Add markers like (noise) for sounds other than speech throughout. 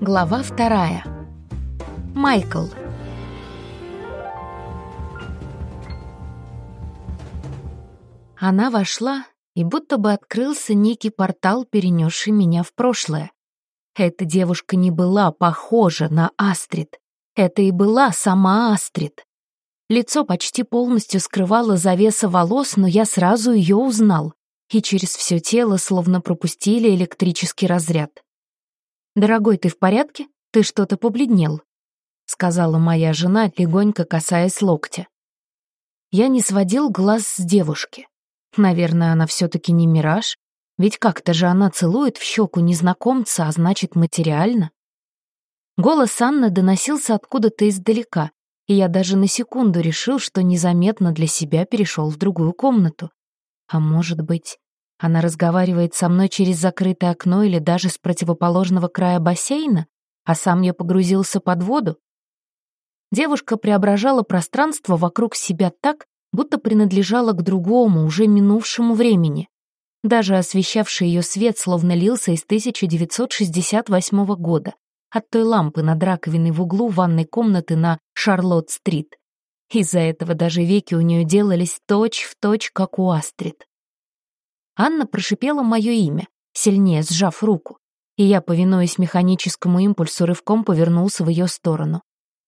Глава вторая. Майкл. Она вошла, и будто бы открылся некий портал, перенесший меня в прошлое. Эта девушка не была похожа на Астрид. Это и была сама Астрид. Лицо почти полностью скрывало завеса волос, но я сразу ее узнал, и через все тело словно пропустили электрический разряд. «Дорогой, ты в порядке? Ты что-то побледнел», — сказала моя жена, легонько касаясь локтя. Я не сводил глаз с девушки. Наверное, она все-таки не мираж, ведь как-то же она целует в щеку незнакомца, а значит, материально. Голос Анны доносился откуда-то издалека, и я даже на секунду решил, что незаметно для себя перешел в другую комнату. А может быть, она разговаривает со мной через закрытое окно или даже с противоположного края бассейна, а сам я погрузился под воду? Девушка преображала пространство вокруг себя так, будто принадлежала к другому, уже минувшему времени. Даже освещавший ее свет словно лился из 1968 года, от той лампы над раковиной в углу ванной комнаты на Шарлотт-стрит. Из-за этого даже веки у нее делались точь-в-точь, точь, как у Астрид. Анна прошипела мое имя, сильнее сжав руку, и я, повинуясь механическому импульсу, рывком повернулся в ее сторону.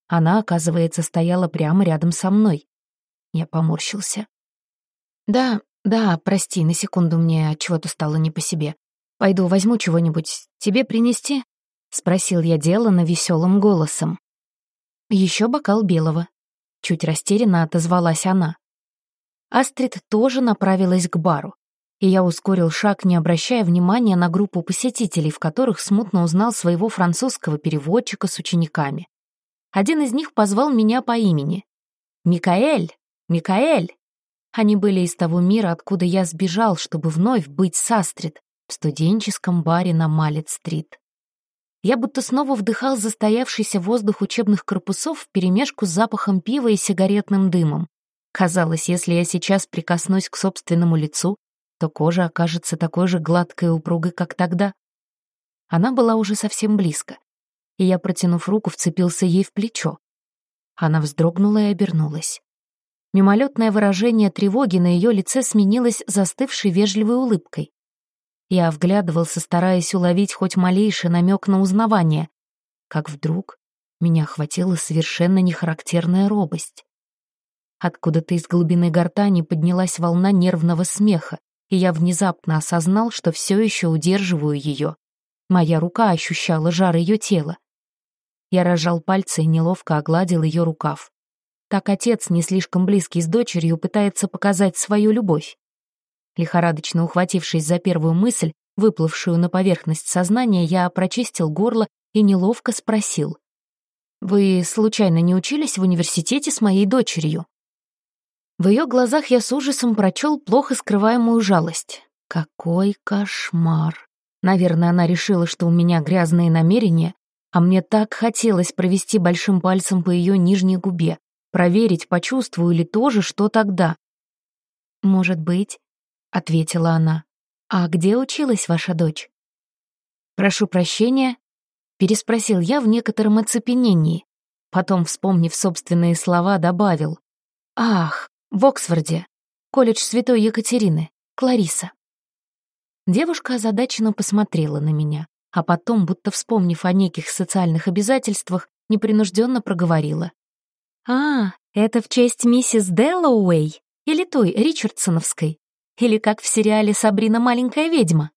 Она, оказывается, стояла прямо рядом со мной. Я поморщился. «Да, да, прости, на секунду мне чего-то стало не по себе. Пойду возьму чего-нибудь. Тебе принести?» — спросил я делано веселым голосом. Еще бокал белого. Чуть растерянно отозвалась она. Астрид тоже направилась к бару и я ускорил шаг, не обращая внимания на группу посетителей, в которых смутно узнал своего французского переводчика с учениками. Один из них позвал меня по имени. «Микаэль! Микаэль!» Они были из того мира, откуда я сбежал, чтобы вновь быть с в студенческом баре на Малет-стрит. Я будто снова вдыхал застоявшийся воздух учебных корпусов вперемешку с запахом пива и сигаретным дымом. Казалось, если я сейчас прикоснусь к собственному лицу, то кожа окажется такой же гладкой и упругой, как тогда. Она была уже совсем близко, и я, протянув руку, вцепился ей в плечо. Она вздрогнула и обернулась. Мимолетное выражение тревоги на ее лице сменилось застывшей вежливой улыбкой. Я вглядывался, стараясь уловить хоть малейший намек на узнавание, как вдруг меня охватила совершенно нехарактерная робость. Откуда-то из глубины гортани поднялась волна нервного смеха, и я внезапно осознал, что все еще удерживаю ее. Моя рука ощущала жар ее тела. Я разжал пальцы и неловко огладил ее рукав. Так отец, не слишком близкий с дочерью, пытается показать свою любовь. Лихорадочно ухватившись за первую мысль, выплывшую на поверхность сознания, я прочистил горло и неловко спросил. «Вы, случайно, не учились в университете с моей дочерью?» В ее глазах я с ужасом прочел плохо скрываемую жалость. Какой кошмар. Наверное, она решила, что у меня грязные намерения, а мне так хотелось провести большим пальцем по ее нижней губе, проверить, почувствую ли тоже, что тогда. «Может быть», — ответила она. «А где училась ваша дочь?» «Прошу прощения», — переспросил я в некотором оцепенении. Потом, вспомнив собственные слова, добавил. «Ах, в Оксфорде. Колледж Святой Екатерины. Клариса. Девушка озадаченно посмотрела на меня, а потом, будто вспомнив о неких социальных обязательствах, непринужденно проговорила. «А, это в честь миссис Дэллоуэй? Или той, Ричардсоновской? Или как в сериале «Сабрина маленькая ведьма»?»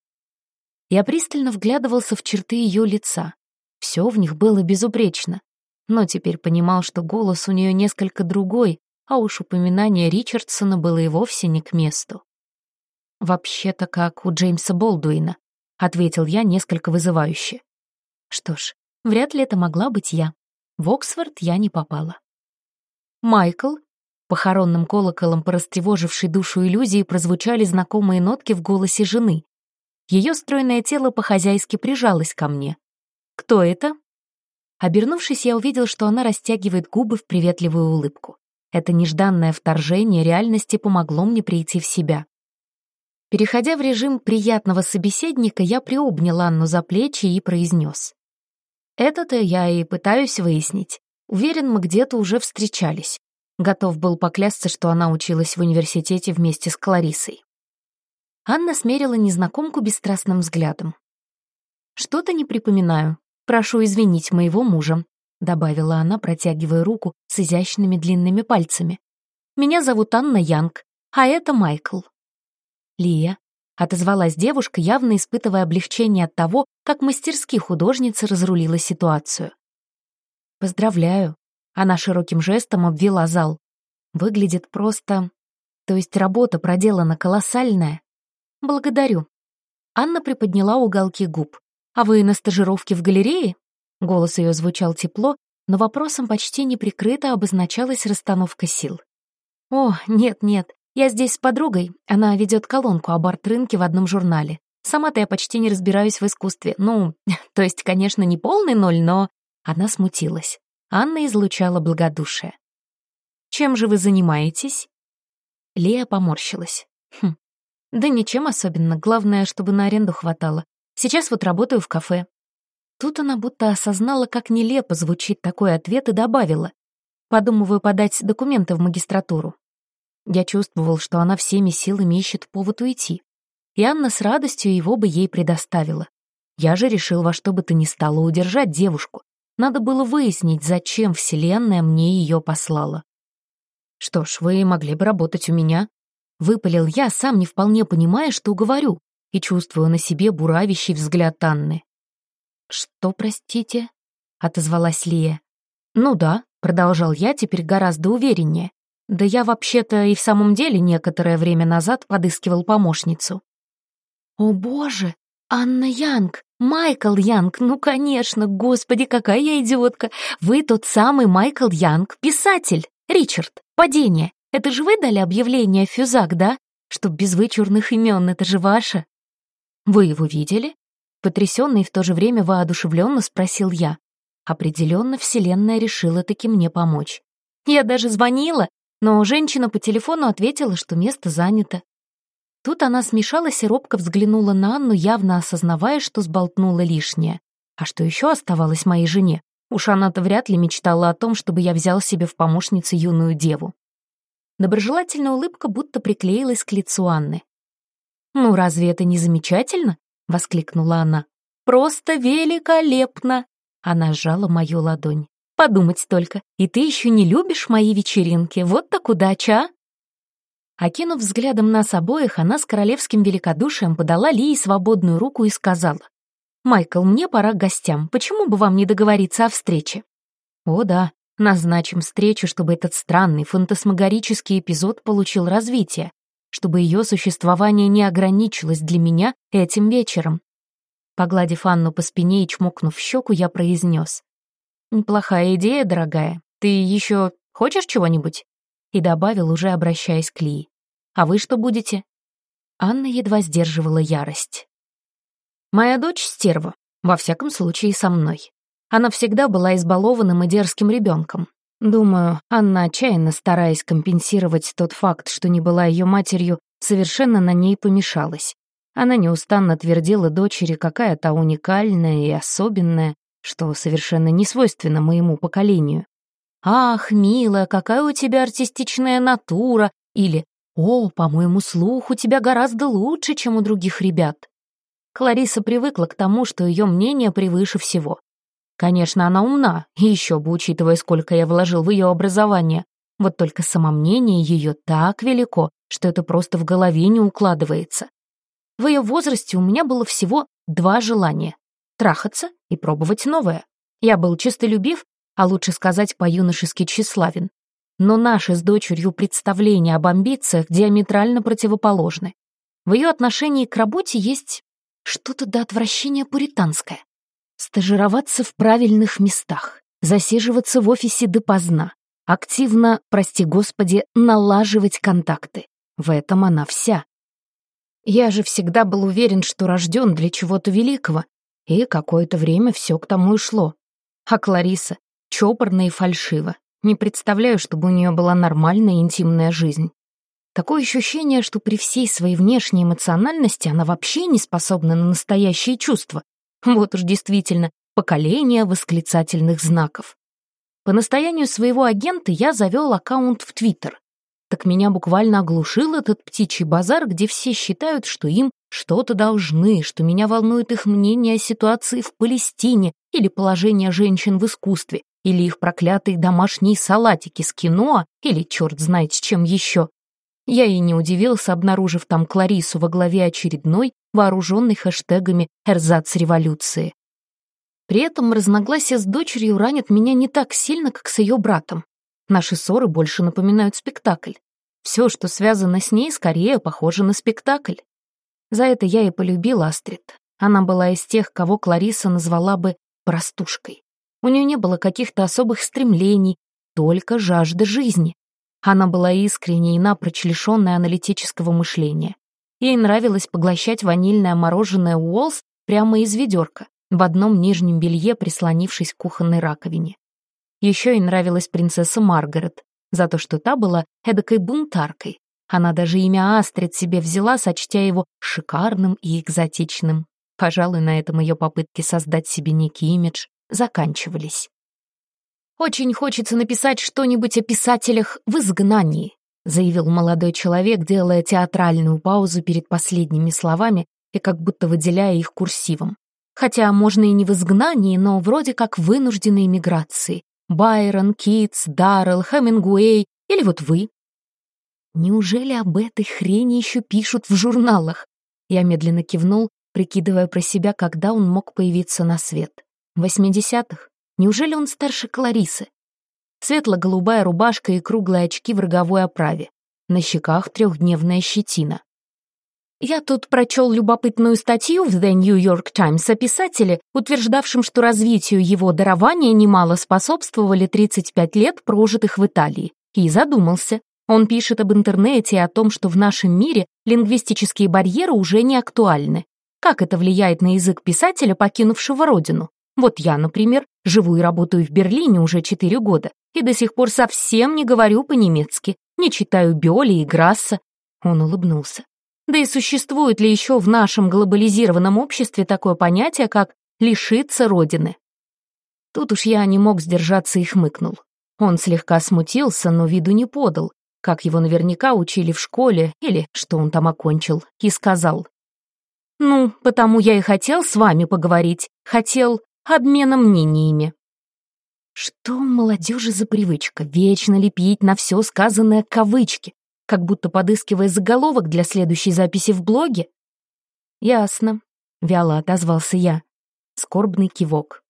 Я пристально вглядывался в черты ее лица. Все в них было безупречно, но теперь понимал, что голос у нее несколько другой, а уж упоминание Ричардсона было и вовсе не к месту. «Вообще-то как у Джеймса Болдуина», — ответил я несколько вызывающе. Что ж, вряд ли это могла быть я. В Оксфорд я не попала. «Майкл», похоронным колоколом по растревожившей душу иллюзии прозвучали знакомые нотки в голосе жены. Ее стройное тело по-хозяйски прижалось ко мне. «Кто это?» Обернувшись, я увидел, что она растягивает губы в приветливую улыбку. Это нежданное вторжение реальности помогло мне прийти в себя. Переходя в режим приятного собеседника, я приобнял Анну за плечи и произнес. Это-то я и пытаюсь выяснить. Уверен, мы где-то уже встречались. Готов был поклясться, что она училась в университете вместе с Кларисой. Анна смерила незнакомку бесстрастным взглядом. «Что-то не припоминаю. Прошу извинить моего мужа», — добавила она, протягивая руку с изящными длинными пальцами. «Меня зовут Анна Янг, а это Майкл». «Лия», — отозвалась девушка, явно испытывая облегчение от того, как мастерски художница разрулила ситуацию. «Поздравляю», — она широким жестом обвела зал. «Выглядит просто... То есть работа проделана колоссальная. Благодарю». Анна приподняла уголки губ. «А вы на стажировке в галерее?» Голос ее звучал тепло, но вопросом почти неприкрыто обозначалась расстановка сил. «О, нет-нет, я здесь с подругой, она ведет колонку об арт-рынке в одном журнале. Сама-то я почти не разбираюсь в искусстве. Ну, (laughs) то есть, конечно, не полный ноль, но...» Она смутилась. Анна излучала благодушие. «Чем же вы занимаетесь?» Лея поморщилась. «Хм, да ничем особенно, главное, чтобы на аренду хватало. Сейчас вот работаю в кафе». Тут она будто осознала, как нелепо звучит такой ответ и добавила. «Подумываю подать документы в магистратуру. Я чувствовал, что она всеми силами ищет повод уйти. И Анна с радостью его бы ей предоставила. Я же решил во что бы то ни стало удержать девушку. Надо было выяснить, зачем Вселенная мне ее послала. «Что ж, вы могли бы работать у меня», — выпалил я, сам не вполне понимая, что говорю, и чувствую на себе буравящий взгляд Анны. «Что, простите?» — отозвалась Лия. «Ну да», — продолжал я теперь гораздо увереннее. Да я вообще-то и в самом деле некоторое время назад подыскивал помощницу. О боже, Анна Янг, Майкл Янг, ну конечно, господи, какая я идиотка. Вы тот самый Майкл Янг, писатель. Ричард, падение. Это же вы дали объявление в Фюзак, да? Чтоб без вычурных имен, это же ваше. Вы его видели? Потрясенно и в то же время воодушевленно спросил я. Определенно, Вселенная решила таки мне помочь. Я даже звонила, но женщина по телефону ответила, что место занято. Тут она смешалась и робко взглянула на Анну, явно осознавая, что сболтнула лишнее. А что еще оставалось моей жене? Уж она-то вряд ли мечтала о том, чтобы я взял себе в помощницы юную деву. Доброжелательная улыбка будто приклеилась к лицу Анны. «Ну, разве это не замечательно?» — воскликнула она. «Просто великолепно!» Она сжала мою ладонь. Подумать только, и ты еще не любишь мои вечеринки, вот так удача, а? Окинув взглядом нас обоих, она с королевским великодушием подала Лии свободную руку и сказала, «Майкл, мне пора к гостям, почему бы вам не договориться о встрече?» «О да, назначим встречу, чтобы этот странный фантасмагорический эпизод получил развитие, чтобы ее существование не ограничилось для меня этим вечером». Погладив Анну по спине и чмокнув в щеку, я произнес, «Неплохая идея, дорогая. Ты еще хочешь чего-нибудь?» И добавил, уже обращаясь к Ли. «А вы что будете?» Анна едва сдерживала ярость. «Моя дочь — стерва, во всяком случае со мной. Она всегда была избалованным и дерзким ребенком. Думаю, Анна, отчаянно стараясь компенсировать тот факт, что не была ее матерью, совершенно на ней помешалась. Она неустанно твердила дочери, какая та уникальная и особенная, что совершенно не свойственно моему поколению. «Ах, милая, какая у тебя артистичная натура!» или «О, по-моему, слух у тебя гораздо лучше, чем у других ребят». Клариса привыкла к тому, что ее мнение превыше всего. Конечно, она умна, и еще бы, учитывая, сколько я вложил в ее образование. Вот только самомнение ее так велико, что это просто в голове не укладывается. В ее возрасте у меня было всего два желания трахаться и пробовать новое. Я был честолюбив, а лучше сказать по-юношески тщеславен. Но наши с дочерью представления об амбициях диаметрально противоположны. В ее отношении к работе есть что-то до отвращения пуританское. Стажироваться в правильных местах, засиживаться в офисе допоздна, активно, прости господи, налаживать контакты. В этом она вся. Я же всегда был уверен, что рожден для чего-то великого, и какое-то время все к тому и шло. А Клариса чопорно и фальшиво. Не представляю, чтобы у нее была нормальная интимная жизнь. Такое ощущение, что при всей своей внешней эмоциональности она вообще не способна на настоящие чувства. Вот уж действительно, поколение восклицательных знаков. По настоянию своего агента я завел аккаунт в Твиттер. Так меня буквально оглушил этот птичий базар, где все считают, что им что-то должны, что меня волнует их мнение о ситуации в Палестине или положение женщин в искусстве, или их проклятые домашние салатики с кино, или черт знает с чем еще. Я и не удивился, обнаружив там Кларису во главе очередной, вооруженной хэштегами «Эрзац революции». При этом разногласия с дочерью ранят меня не так сильно, как с ее братом. Наши ссоры больше напоминают спектакль. Все, что связано с ней, скорее похоже на спектакль. За это я и полюбила Астрид. Она была из тех, кого Клариса назвала бы простушкой. У нее не было каких-то особых стремлений, только жажда жизни. Она была искренней и напрочь лишенной аналитического мышления. Ей нравилось поглощать ванильное мороженое Уолс прямо из ведерка, в одном нижнем белье, прислонившись к кухонной раковине. Еще ей нравилась принцесса Маргарет, за то, что та была эдакой бунтаркой. Она даже имя Астрид себе взяла, сочтя его шикарным и экзотичным. Пожалуй, на этом ее попытки создать себе некий имидж заканчивались. «Очень хочется написать что-нибудь о писателях в изгнании», заявил молодой человек, делая театральную паузу перед последними словами и как будто выделяя их курсивом. Хотя можно и не в изгнании, но вроде как вынужденной миграции. Байрон, Китс, Даррелл, Хемингуэй или вот вы. Неужели об этой хрени еще пишут в журналах? Я медленно кивнул, прикидывая про себя, когда он мог появиться на свет. В 80-х? Неужели он старше Кларисы? Светло-голубая рубашка и круглые очки в роговой оправе. На щеках трехдневная щетина. Я тут прочел любопытную статью в The New York Times о писателе, утверждавшем, что развитию его дарования немало способствовали 35 лет, прожитых в Италии, и задумался. Он пишет об интернете и о том, что в нашем мире лингвистические барьеры уже не актуальны. Как это влияет на язык писателя, покинувшего родину? Вот я, например, живу и работаю в Берлине уже 4 года и до сих пор совсем не говорю по-немецки, не читаю Бёли и Грасса. Он улыбнулся. Да и существует ли еще в нашем глобализированном обществе такое понятие, как «лишиться родины»? Тут уж я не мог сдержаться и хмыкнул. Он слегка смутился, но виду не подал, как его наверняка учили в школе или что он там окончил, и сказал. «Ну, потому я и хотел с вами поговорить, хотел обменом мнениями. Что у молодежи за привычка вечно лепить на все сказанное кавычки, как будто подыскивая заголовок для следующей записи в блоге? Ясно, вяло отозвался я. Скорбный кивок.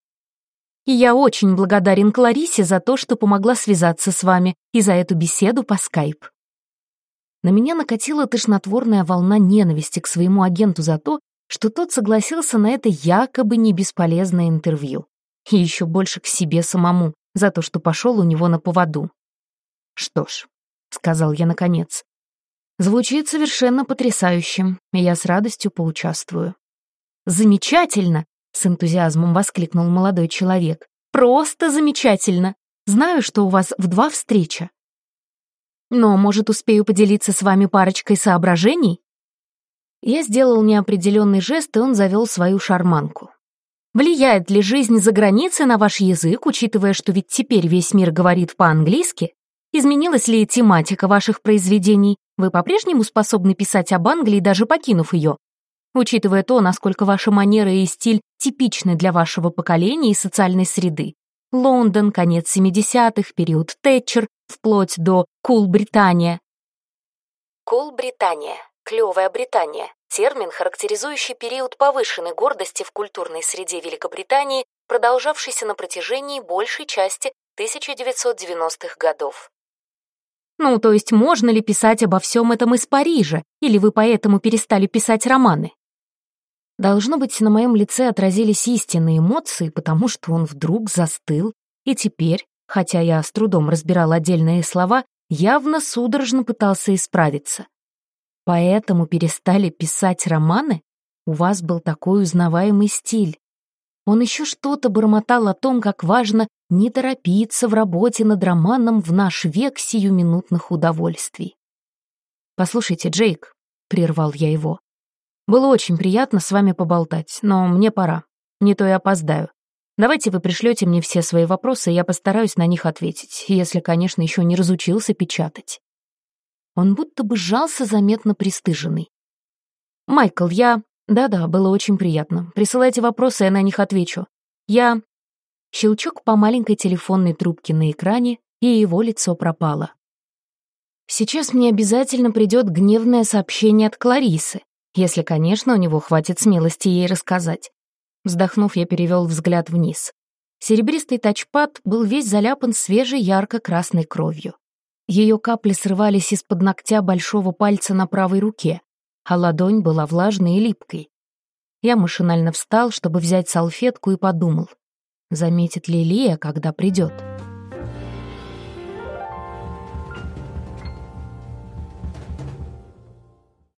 И я очень благодарен Кларисе за то, что помогла связаться с вами и за эту беседу по скайп. На меня накатила тошнотворная волна ненависти к своему агенту за то, что тот согласился на это якобы не бесполезное интервью. И еще больше к себе самому, за то, что пошел у него на поводу. «Что ж», — сказал я наконец, — «звучит совершенно потрясающе, и я с радостью поучаствую». «Замечательно!» — с энтузиазмом воскликнул молодой человек. «Просто замечательно! Знаю, что у вас в два встреча. Но, может, успею поделиться с вами парочкой соображений?» Я сделал неопределенный жест, и он завел свою шарманку. Влияет ли жизнь за границей на ваш язык, учитывая, что ведь теперь весь мир говорит по-английски? Изменилась ли тематика ваших произведений? Вы по-прежнему способны писать об Англии, даже покинув ее? Учитывая то, насколько ваша манера и стиль типичны для вашего поколения и социальной среды. Лондон, конец 70-х, период Тэтчер, вплоть до Кул-Британия. Кул-Британия Клевая Британия – термин, характеризующий период повышенной гордости в культурной среде Великобритании, продолжавшийся на протяжении большей части 1990-х годов. Ну, то есть можно ли писать обо всем этом из Парижа, или вы поэтому перестали писать романы? Должно быть, на моем лице отразились истинные эмоции, потому что он вдруг застыл, и теперь, хотя я с трудом разбирал отдельные слова, явно судорожно пытался исправиться. Поэтому перестали писать романы? У вас был такой узнаваемый стиль. Он еще что-то бормотал о том, как важно не торопиться в работе над романом в наш век сиюминутных удовольствий. «Послушайте, Джейк», — прервал я его, — «было очень приятно с вами поболтать, но мне пора, не то я опоздаю. Давайте вы пришлете мне все свои вопросы, и я постараюсь на них ответить, если, конечно, еще не разучился печатать». Он будто бы сжался заметно пристыженный. «Майкл, я...» «Да-да, было очень приятно. Присылайте вопросы, я на них отвечу. Я...» Щелчок по маленькой телефонной трубке на экране, и его лицо пропало. Сейчас мне обязательно придет гневное сообщение от Кларисы, если, конечно, у него хватит смелости ей рассказать. Вздохнув, я перевел взгляд вниз. Серебристый тачпад был весь заляпан свежей ярко-красной кровью. Ее капли срывались из-под ногтя большого пальца на правой руке, а ладонь была влажной и липкой. Я машинально встал, чтобы взять салфетку, и подумал, заметит ли Лия, когда придет.